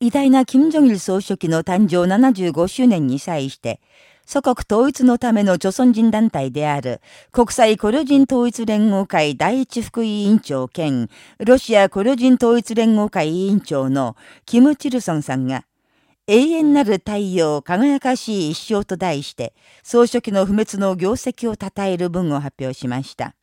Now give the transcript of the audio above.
偉大な金正日総書記の誕生75周年に際して、祖国統一のための著存人団体である国際コリ人統一連合会第一副委員長兼ロシアコリ人統一連合会委員長のキム・チルソンさんが永遠なる太陽輝かしい一生と題して総書記の不滅の業績を称える文を発表しました。